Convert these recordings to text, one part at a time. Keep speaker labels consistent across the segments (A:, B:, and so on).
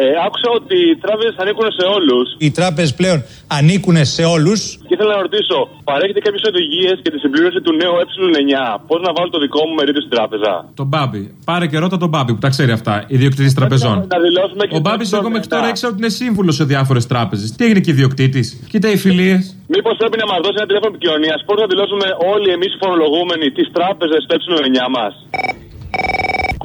A: Ε, άκουσα ότι οι τράπεζες ανήκουν σε όλους.
B: Οι τράπεζες πλέον ανήκουν σε όλους.
A: Και ήθελα να ρωτήσω, παρέχετε κάποιες οδηγίες για τη συμπλήρωση του νέου ε9. Πώς να βάλω το δικό μου μερίδιο στην τράπεζα;
C: Τον Μπάμπη. Πάρε και ρώτα τον Μπάμπη που τα ξέρει αυτά. Ιδιοκτήτη τραπεζών.
A: Να δηλώσουμε και
C: Ο Μπάμπης,
A: τον
C: εγώ μέχρι
A: μετά.
C: τώρα ήξερα ότι είναι σύμβουλος σε διάφορες τράπεζες. Τι έγινε και ιδιοκτήτη. Κοίτα οι φιλίες.
A: Μήπως πρέπει να μας δώσει ένα τηλέφωνο επικοινωνίας; Πώς να δηλώσουμε όλοι εμείς οι φορολογούμενοι τις τράπεζες στο ε9 μας;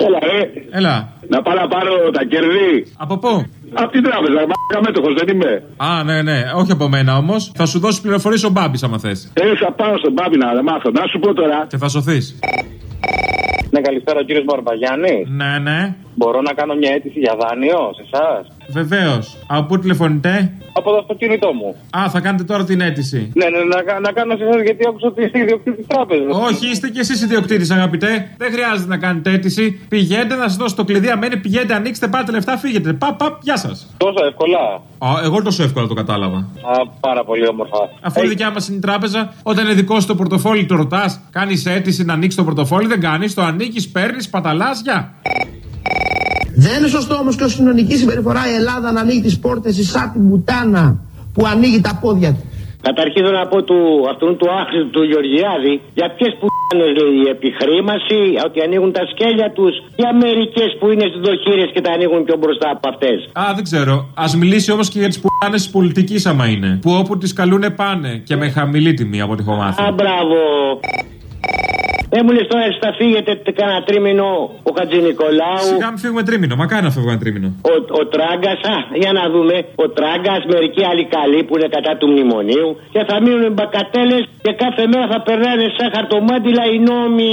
D: Έλα, ε.
C: Έλα.
D: Να πάω να πάρω τα κέρδη.
C: Από πού;
D: Από την τράπεζα. Μα μέτοχο δεν είμαι.
C: Α, ναι, ναι. Όχι από μένα όμως. Θα σου δώσει πληροφορίες ο Μπάμπης άμα θες.
D: Ε, θα πάω στον Μπάμπη να μάθω. Να σου πω τώρα.
C: Και θα σωθείς.
A: Ναι, καλησπέρα ο κύριος Μπαρμπαγιάννη.
C: Ναι, ναι.
A: Μπορώ να κάνω μια αίτηση για δάνειο σε εσάς;
C: Βεβαίως. Από πού τηλεφωνείτε;
A: Από το αυτοκίνητό μου.
C: Α, θα κάνετε τώρα την αίτηση.
A: Ναι, ναι, να, κα- να κάνω σε εσάς γιατί άκουσα ότι είστε ιδιοκτήτης τράπεζας.
C: Όχι, είστε κι εσείς ιδιοκτήτης, αγαπητέ. Δεν χρειάζεται να κάνετε αίτηση. Πηγαίνετε να σας δώσω το κλειδί. Αμένει, πηγαίνετε, ανοίξτε, πάτε λεφτά, φύγετε. Παπ, παπ, γεια σας.
A: Τόσο εύκολα.
C: Α, εγώ τόσο εύκολα το κατάλαβα.
A: Α, πάρα πολύ όμορφα.
C: Αφού η δικιά μας είναι η τράπεζα, όταν είναι δικό σου το πορτοφόλι, το ρωτάς, κάνεις αίτηση να ανοίξει το πορτοφόλι, δεν κάνεις, το ανοίγει, παίρνεις, παταλάς, γεια.
E: Δεν είναι σωστό όμως και ως κοινωνική συμπεριφορά η Ελλάδα να ανοίγει τις πόρτες σαν την μπουτάνα που ανοίγει τα πόδια του.
F: Καταρχήν θέλω να πω του, αυτόν του άχρηστου του Γεωργιάδη για ποιες που λέει η επιχρήμαση, ότι ανοίγουν τα σκέλια τους, για μερικές που είναι στις δοχείρε και τα ανοίγουν πιο μπροστά από αυτές.
C: Α, δεν ξέρω. Α μιλήσει όμως και για τις πουράνε της πολιτικής, άμα είναι. Που όπου τις καλούνε πάνε και με χαμηλή τιμή από ό,τι έχω μάθει.
F: Α, μπράβο. Ε, μου λες τώρα εσείς θα φύγετε τε- κανένα τρίμηνο ο Χατζη Νικολάου,
C: Σιγά μην φύγουμε τρίμηνο. Μακάρι να φεύγουμε ένα τρίμηνο.
F: ο, ο Τράγκας, α, για να δούμε, ο Τράγκας, μερικοί άλλοι καλοί που είναι κατά του μνημονίου και θα μείνουν οι μπακατέλες και κάθε μέρα θα περνάνε σαν χαρτομάτιλα οι νόμοι.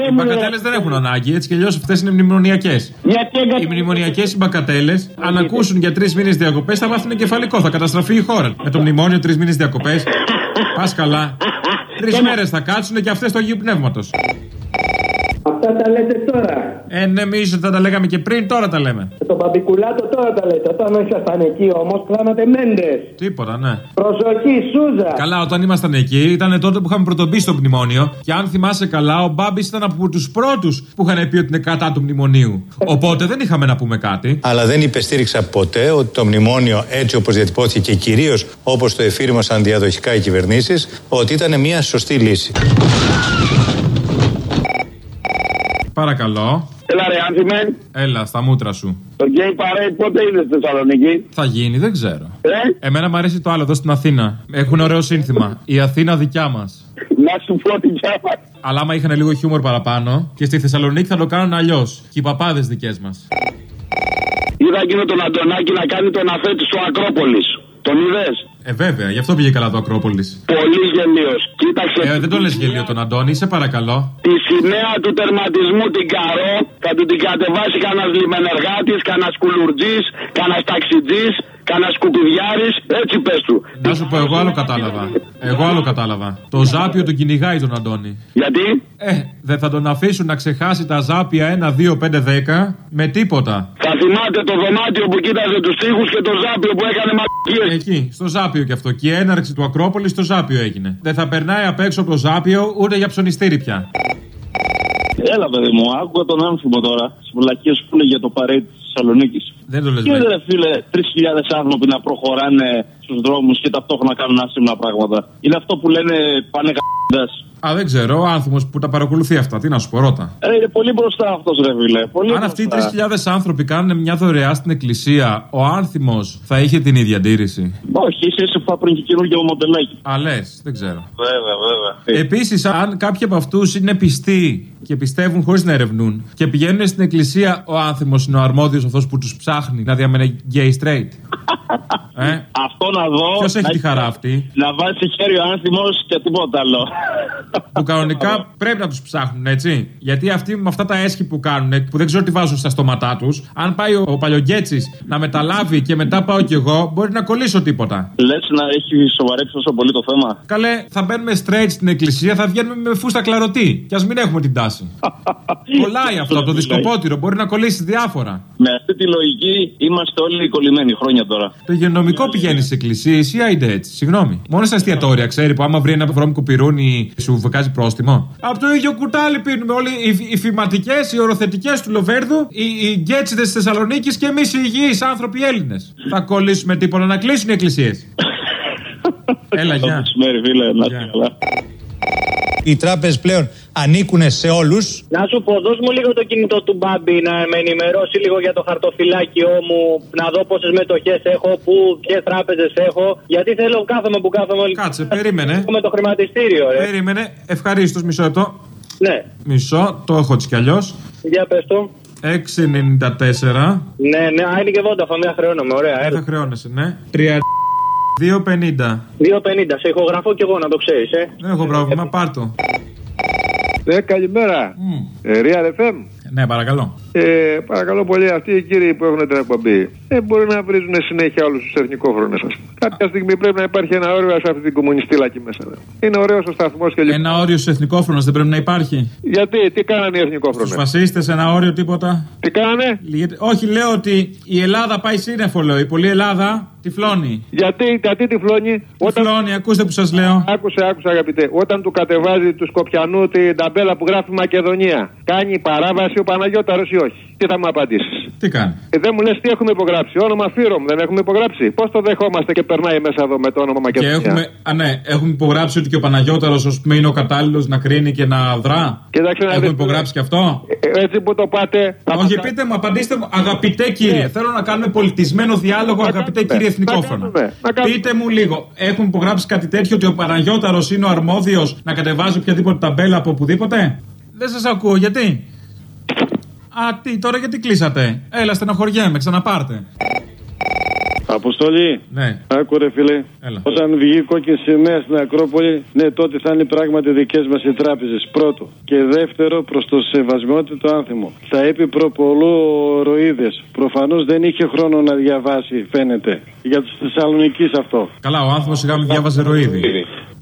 F: Ε,
C: Οι
F: μου
C: μπακατέλες
F: λες,
C: δεν έχουν ανάγκη, έτσι κι αλλιώς αυτές είναι μνημονιακές.
F: Γιατί εγκα...
C: Οι μνημονιακές οι μπακατέλες, αν ακούσουν για τρεις μήνες διακοπές, θα μάθουν κεφαλικό. Θα καταστραφεί η χώρα. Με το μνημόνιο τρεις μήνες διακοπές. Πας καλά. Τρεις μέρες θα κάτσουν και αυτές του Αγίου Πνεύματος.
G: Αυτά τα λέτε τώρα.
C: Ε, ναι, εμεί δεν τα λέγαμε και πριν, τώρα τα λέμε.
G: Το μπαμπικουλάτο τώρα τα λέτε. Όταν ήσασταν εκεί όμως, κάνατε μέντες.
C: Τίποτα, ναι.
G: Προσοχή, Σούζα.
C: Καλά, όταν ήμασταν εκεί, ήταν τότε που είχαμε πρωτομπεί στο μνημόνιο. Και αν θυμάσαι καλά, ο Μπάμπης ήταν από τους πρώτους που είχαν πει ότι είναι κατά του μνημονίου. Οπότε δεν είχαμε να πούμε κάτι.
B: Αλλά δεν υπεστήριξα ποτέ ότι το μνημόνιο έτσι όπως διατυπώθηκε και κυρίως όπως το εφήρμοσαν διαδοχικά οι κυβερνήσεις ότι ήταν μια σωστή λύση.
C: Παρακαλώ.
D: Έλα ρε Άνθιμε.
C: Έλα, στα μούτρα σου.
D: Το γκέι παρέι πότε είναι στη Θεσσαλονίκη;
C: Θα γίνει, δεν ξέρω.
D: Ε,
C: Εμένα μου αρέσει το άλλο εδώ στην Αθήνα. Έχουν ωραίο σύνθημα. Η Αθήνα δικιά μας.
D: να σου πω την κιάμα.
C: Αλλά άμα είχαν λίγο χιούμορ παραπάνω και στη Θεσσαλονίκη θα το κάνουν αλλιώς. Και οι παπάδες δικές μας.
D: Είδα εκείνο τον Αντωνάκη να κάνει τον αφέτη στο Ακρόπολης. Τον είδες;
C: Ε, βέβαια, γι' αυτό πήγε καλά το Ακρόπολης.
D: Πολύ γελίος. Κοίταξε.
C: Ε, δεν το λες γελίο τον Αντώνη, σε παρακαλώ.
D: Τη σημαία του τερματισμού την καρό θα του την κατεβάσει κανένας λιμενεργάτης, κανένας κουλουρτζής, κανένας ταξιτζής, κανένα σκουπιδιάρης. Έτσι πες του.
C: Να σου πω, εγώ άλλο κατάλαβα. Εγώ άλλο κατάλαβα. Το ζάπιο τον κυνηγάει τον Αντώνη.
D: Γιατί;
C: Ε, δεν θα τον αφήσουν να ξεχάσει τα ζάπια 1, 2, 5, 10 με τίποτα.
D: Θα θυμάται το δωμάτιο που κοίταζε τους τοίχου και το ζάπιο που έκανε μαλακίες.
C: Εκεί, στο Ζάπιο κι αυτό. Και η έναρξη του Ακρόπολης στο Ζάπιο έγινε. Δεν θα περνάει απ' έξω από το Ζάπιο ούτε για ψωνιστήρι πια.
A: Έλα, παιδί μου, άκουγα τον άνθρωπο τώρα. Τις βλακίες που είναι για το παρέι τη Θεσσαλονίκης.
C: Δεν το λες,
A: Και ρε φίλε, 3.000 άνθρωποι να προχωράνε στους δρόμους και ταυτόχρονα κάνουν άσχημα πράγματα. Είναι αυτό που λένε πάνε κα***ντας.
C: Α, δεν ξέρω. Ο άνθρωπος που τα παρακολουθεί αυτά. Τι να σου πω, ρώτα.
A: Ε, είναι πολύ μπροστά αυτός, ρε φίλε. Πολύ
C: Αν αυτοί οι
A: μπροστά.
C: 3.000 άνθρωποι κάνουν μια δωρεά στην εκκλησία, ο άνθιμος θα είχε την ίδια αντίρρηση;
A: Όχι, είσαι ίσω που θα πριν και καινούργιο μοντελάκι.
C: Α, λες, δεν ξέρω.
A: Βέβαια, βέβαια.
C: Επίσης, αν κάποιοι από αυτούς είναι πιστοί και πιστεύουν χωρίς να ερευνούν και πηγαίνουν στην εκκλησία, ο άνθιμος είναι ο αρμόδιος αυτός που τους ψάχνει να διαμένει gay straight. ε,
A: Αυτό να δω.
C: Ποιος έχει
A: να-
C: τη χαρά αυτή;
A: Να βάζει χέρι ο άνθιμο και τίποτα άλλο.
C: που κανονικά πρέπει να τους ψάχνουν, έτσι. Γιατί αυτοί με αυτά τα έσχη που κάνουν, που δεν ξέρω τι βάζουν στα στόματά τους, αν πάει ο, ο Παλιογκέτσι να μεταλάβει και μετά πάω κι εγώ, μπορεί να κολλήσω τίποτα.
A: Λες να έχει σοβαρέψει τόσο πολύ το θέμα;
C: Καλέ, θα μπαίνουμε straight στην εκκλησία, θα βγαίνουμε με φούστα κλαρωτή. Κι ας μην έχουμε την τάση. Κολλάει αυτό από το δισκοπότηρο, μπορεί να κολλήσει διάφορα.
A: Με αυτή τη λογική είμαστε όλοι κολλημένοι χρόνια τώρα.
C: Το υγειονομικό πηγαίνει σε εκκλησίε ή άιντε έτσι. Συγγνώμη. Μόνο στα εστιατόρια ξέρει που άμα βρει ένα βρώμικο πυρούνι σου βγάζει πρόστιμο. Από το ίδιο κουτάλι πίνουμε όλοι οι, οι φηματικές, οι οροθετικές του Λοβέρδου, οι, οι γκέτσιδες της Θεσσαλονίκης και εμείς οι υγιείς άνθρωποι Έλληνες. Θα κολλήσουμε τίποτα να κλείσουν οι εκκλησίες. Έλα, γεια.
A: Μεσημέρι, φίλε, να είστε
C: Γεια.
A: καλά.
B: Οι τράπεζες πλέον ανήκουν σε όλους.
H: Να σου πω, δώσ' μου λίγο το κινητό του Μπάμπη να με ενημερώσει λίγο για το χαρτοφυλάκιό μου, να δω πόσες μετοχές έχω, πού, ποιες τράπεζες έχω. Γιατί θέλω κάθομαι που κάθομαι όλοι.
C: Κάτσε, περίμενε.
H: Έχουμε το χρηματιστήριο, ρε.
C: Περίμενε. Ευχαρίστως, μισό λεπτό.
H: Ναι,
C: Μισό, το έχω έτσι κι αλλιώς.
H: για πες το.
C: 6,94.
H: Ναι, ναι, α, είναι και βόνταφα, μια χρεώνομαι, ωραία.
C: Δεν
H: Έλα.
C: θα χρεώνεσαι, ναι. 2,50.
H: 2,50, σε ηχογραφώ κι εγώ να το ξέρεις, ε.
C: Δεν έχω πρόβλημα, πάρ το.
I: Ναι, καλημέρα. Ε, Real FM.
C: Ναι, παρακαλώ.
I: Ε, παρακαλώ πολύ, αυτοί οι κύριοι που έχουν την εκπομπή δεν μπορεί να βρίζουν συνέχεια όλους τους εθνικόφρονες, ας πούμε. Κάποια στιγμή πρέπει να υπάρχει ένα όριο σε αυτή την κομμουνιστήλα μέσα. δε. Είναι ωραίος ο σταθμός και λοιπά.
C: Ένα όριο στους εθνικόφρονες δεν πρέπει να υπάρχει;
I: Γιατί, τι κάνανε οι
C: Στους
I: εθνικόφρονε.
C: φασίστες, ένα όριο τίποτα;
I: Τι κάνανε,
C: Γιατί- Όχι, λέω ότι η Ελλάδα πάει σύννεφο, λέω. Η πολλή Ελλάδα τυφλώνει.
I: γιατί, γιατί τυφλώνει; Όταν...
C: Τυφλώνει, ακούστε που σας λέω.
I: Άκουσε, άκουσε αγαπητέ. Όταν του κατεβάζει του Σκοπιανού την ταμπέλα που γράφει Μακεδονία, κάνει παράβαση ο Παναγιώταρος ή όχι. Τι θα μου απαντήσεις;
C: Τι κάνει;
I: Ε, δεν μου λες τι έχουμε υπογράψει. Όνομα Φύρομ δεν έχουμε υπογράψει. Πώς το δεχόμαστε και περνάει μέσα εδώ με το όνομα
C: Και
I: Μακεδονία;
C: έχουμε, α, ναι, έχουμε υπογράψει ότι και ο Παναγιώταρος, ας πούμε, είναι ο κατάλληλος να κρίνει και να δρά.
I: Κοίταξε να
C: Έχουμε
I: δεις.
C: υπογράψει και αυτό;
I: Ε, Έτσι που το πάτε. θα
C: Όχι,
I: πατά-
C: πείτε μου, απαντήστε μου, αγαπητέ κύριε. Θέλω να κάνουμε πολιτισμένο διάλογο,
I: Να
C: αγαπητέ
I: κάνουμε,
C: κύριε
I: να
C: Εθνικόφωνα.
I: κάνουμε, να κάνουμε.
C: Πείτε μου λίγο, έχουν υπογράψει κάτι τέτοιο ότι ο Παναγιώταρος είναι ο αρμόδιος να κατεβάζει οποιαδήποτε ταμπέλα από οπουδήποτε; Δεν σας ακούω, γιατί; Α, τι, τώρα γιατί κλείσατε; Έλα, στενοχωριέμαι, ξαναπάρτε.
A: Αποστολή.
C: Ναι.
A: Άκου ρε φίλε.
C: Έλα.
A: Όταν βγει η κόκκινη σημαία στην Ακρόπολη, ναι, τότε θα είναι πράγματι δικές μας οι τράπεζες. Πρώτο. Και δεύτερο, προς το σεβασμιότητο άνθιμο. Θα έπει προπολού ο Ροίδες. Προφανώς δεν είχε χρόνο να διαβάσει, φαίνεται. Για τους Θεσσαλονίκης αυτό.
C: Καλά, ο άνθρωπο σιγά μην διάβαζε ροίδι.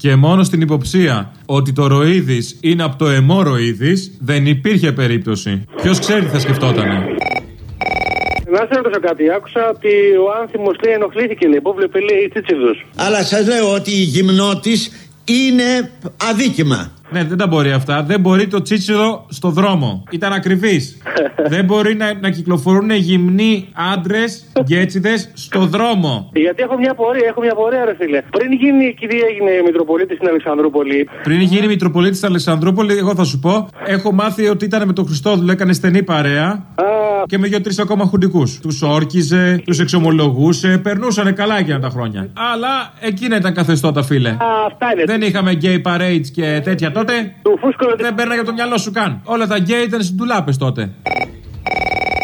C: Και μόνο στην υποψία ότι το ροίδις είναι από το εμό ροίδις, δεν υπήρχε περίπτωση. Ποιος ξέρει τι θα σκεφτότανε;
H: Να σε ρωτήσω κάτι. Άκουσα ότι ο άνθρωπο λέει ενοχλήθηκε, λέει. Που βλέπει, λέει, τσίτσιδο.
E: Αλλά σας λέω ότι η γυμνότης είναι αδίκημα.
C: Ναι, δεν τα μπορεί αυτά. Δεν μπορεί το τσίτσιδο στο δρόμο. Ήταν ακριβής. δεν μπορεί να, να κυκλοφορούν γυμνοί άντρες, γκέτσιδε, στο δρόμο.
H: Γιατί έχω μια πορεία, έχω μια πορεία, ρε φίλε. Πριν γίνει η κυρία έγινε Μητροπολίτης στην Αλεξανδρούπολη.
C: Πριν γίνει Μητροπολίτης στην Αλεξανδρούπολη, εγώ θα σου πω, έχω μάθει ότι ήταν με τον Χριστόδουλο, έκανε στενή παρέα
H: Α,
C: και με δύο-τρεις ακόμα χουντικούς. Τους όρκιζε, τους εξομολογούσε, περνούσαν καλά εκείνα τα χρόνια. Αλλά εκείνα ήταν καθεστώτα, φίλε.
H: α, αυτά είναι.
C: Δεν είχαμε gay parades και τέτοια τότε.
H: Του φούσκωνα
C: Δεν παίρναγε από το μυαλό σου καν. Όλα τα γκέι ήταν στην τουλάπε τότε.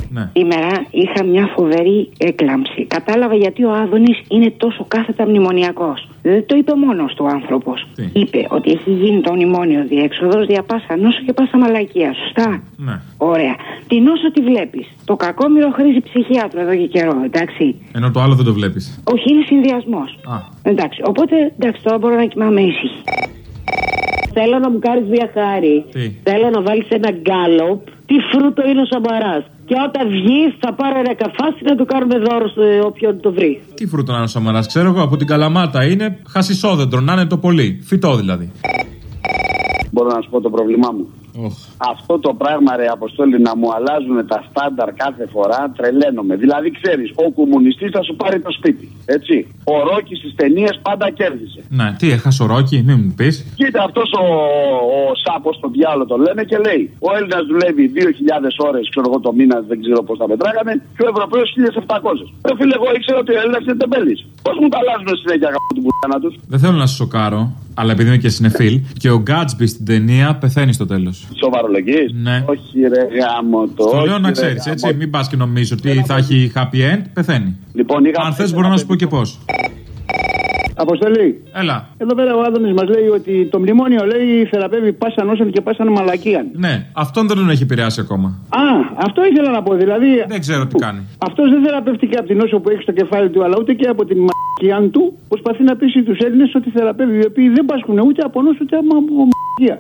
C: Ναι.
J: Σήμερα είχα μια φοβερή έκλαμψη. Κατάλαβα γιατί ο Άδωνης είναι τόσο κάθετα μνημονιακός. Δεν το είπε μόνος του άνθρωπος.
C: Τι;
J: Είπε ότι έχει γίνει το μνημόνιο διέξοδος δια πάσα νόσο και πάσα μαλακία. Σωστά;
C: Ναι.
J: Ωραία. Την όσο τη βλέπεις. Το κακόμοιρο χρήζει ψυχιάτρου εδώ και καιρό, εντάξει.
C: Ενώ το άλλο δεν το βλέπεις.
J: Όχι, είναι συνδυασμός.
C: Α.
J: Εντάξει. Οπότε, εντάξει, τώρα μπορώ να κοιμάμαι ήσυχη.
K: Θέλω να μου κάνεις μια χάρη.
C: Τι;
K: Θέλω να βάλεις ένα γκάλοπ. Τι φρούτο είναι ο Σαμαράς. Και όταν βγει, θα πάρω ένα καφάσι να του κάνουμε δώρο σε όποιον το βρει.
C: Τι φρούτο να είναι ο Σαμαράς, ξέρω εγώ από την Καλαμάτα είναι χασισόδεντρο, να είναι το πολύ. Φυτό δηλαδή.
D: Μπορώ να σου πω το πρόβλημά μου.
C: Οχ.
D: Αυτό το πράγμα, ρε Αποστόλη, να μου αλλάζουν τα στάνταρ κάθε φορά, τρελαίνομαι. Δηλαδή, ξέρεις, ο κομμουνιστής θα σου πάρει το σπίτι. Έτσι. Ο Ρόκης στις ταινίες πάντα κέρδισε.
C: Ναι, τι έχασε ο Ρόκι, μην μου πεις.
D: Κοίτα, αυτός ο, ο Σάπος, τον διάλογο το λένε και λέει: Ο Έλληνας δουλεύει 2.000 ώρες, ξέρω εγώ το μήνα, δεν ξέρω πώς τα μετράγανε, και ο Ευρωπαίος 1.700. Ε, φίλε, εγώ ήξερα ότι ο Έλληνας είναι τεμπέλης. Πώς μου τα αλλάζουν συνέχεια από την πουθάνα τους;
C: Δεν θέλω να σε σοκάρω, αλλά επειδή είμαι και συνεφίλ, και ο Γκάτσμπι στην ταινία πεθαίνει στο τέλος.
D: Σοβαρολογείς;
C: Ναι.
D: Όχι, ρε γάμο το.
C: Το
D: όχι,
C: λέω να
D: ρε,
C: ξέρεις,
D: γάμο.
C: έτσι. Μην πας και νομίζεις ότι θα έχει happy end, πεθαίνει.
D: Λοιπόν, είχα
C: Αν θες, μπορώ να σου πω και πώς.
L: Αποστολή.
C: Έλα.
L: Εδώ πέρα ο Άδωνης μας λέει ότι το μνημόνιο λέει θεραπεύει πάσα νόσων και πάσα μαλακίαν.
C: Ναι, αυτόν δεν τον έχει επηρεάσει ακόμα.
L: Α, αυτό ήθελα να πω. Δηλαδή,
C: Δεν ξέρω τι κάνει.
L: αυτός δεν θεραπεύτηκε από την νόσο που έχει στο κεφάλι του, αλλά ούτε και από την μαλακίαν του. Προσπαθεί να πείσει τους Έλληνες ότι θεραπεύει, οι οποίοι δεν πάσχουν ούτε από νόσο ούτε από μαλακία.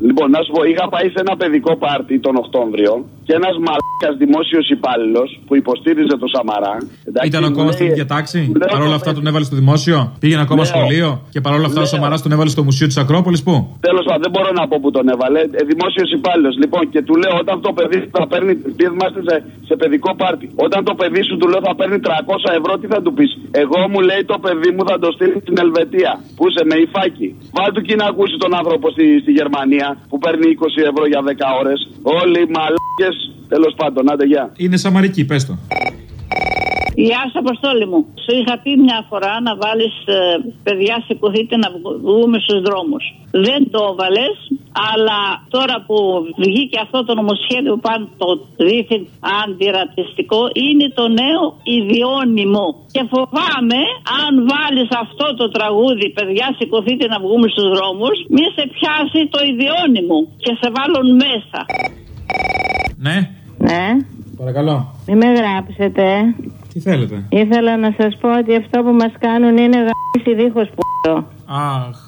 D: Λοιπόν, να σου πω, είχα πάει σε ένα παιδικό πάρτι τον Οκτώβριο και ένας μαλάκας δημόσιος υπάλληλος που υποστήριζε το Σαμαρά. εντάξει,
C: Ήταν
D: μου
C: ακόμα
D: λέει-
C: στην ίδια τάξη;
D: μου λέει,
C: Παρ' όλα
D: «Το
C: αυτά
D: παιδί-
C: τον έβαλε στο δημόσιο; Πήγαινε ακόμα
D: Λέω.
C: σχολείο; Και παρόλα αυτά ο
D: Λέω.
C: Σαμαράς τον έβαλε στο Μουσείο της Ακρόπολης; Πού;
D: Τέλος πάντων, δεν μπορώ να πω που τον έβαλε. Ε, Δημόσιος υπάλληλος. Λοιπόν, και του λέω όταν το παιδί σου θα παίρνει. Τι είμαστε σε, σε παιδικό πάρτι. Όταν το παιδί σου του λέω θα παίρνει 300 ευρώ, τι θα του πεις; Εγώ μου λέει το παιδί μου θα το στείλει στην Ελβετία. Πού είσαι με υφάκι. Βάλ του και να ακούσει τον άνθρωπο στη, στη Γερμανία που παίρνει 20 ευρώ για 10 ώρες. Όλοι οι μαλάκες. Τέλος πάντων, άντε γεια.
C: Είναι Σαμαρική, πες το.
M: Γεια σου, Αποστόλη μου. Σου είχα πει μια φορά να βάλεις παιδιά σηκωθείτε να βγ- βγούμε στους δρόμους. Δεν το έβαλες, αλλά τώρα που βγήκε αυτό το νομοσχέδιο πάνω το δίθεν αντιρατσιστικό, είναι το νέο ιδιώνυμο. Και φοβάμαι, αν βάλεις αυτό το τραγούδι, παιδιά σηκωθείτε να βγούμε στους δρόμους, μη σε πιάσει το ιδιώνυμο και σε βάλουν μέσα.
C: Ναι,
N: Ναι,
C: παρακαλώ.
N: μην με γράψετε.
C: Τι θέλετε;
N: Ήθελα να σας πω ότι αυτό που μας κάνουν είναι γάμιση δίχως που.
C: Αχ.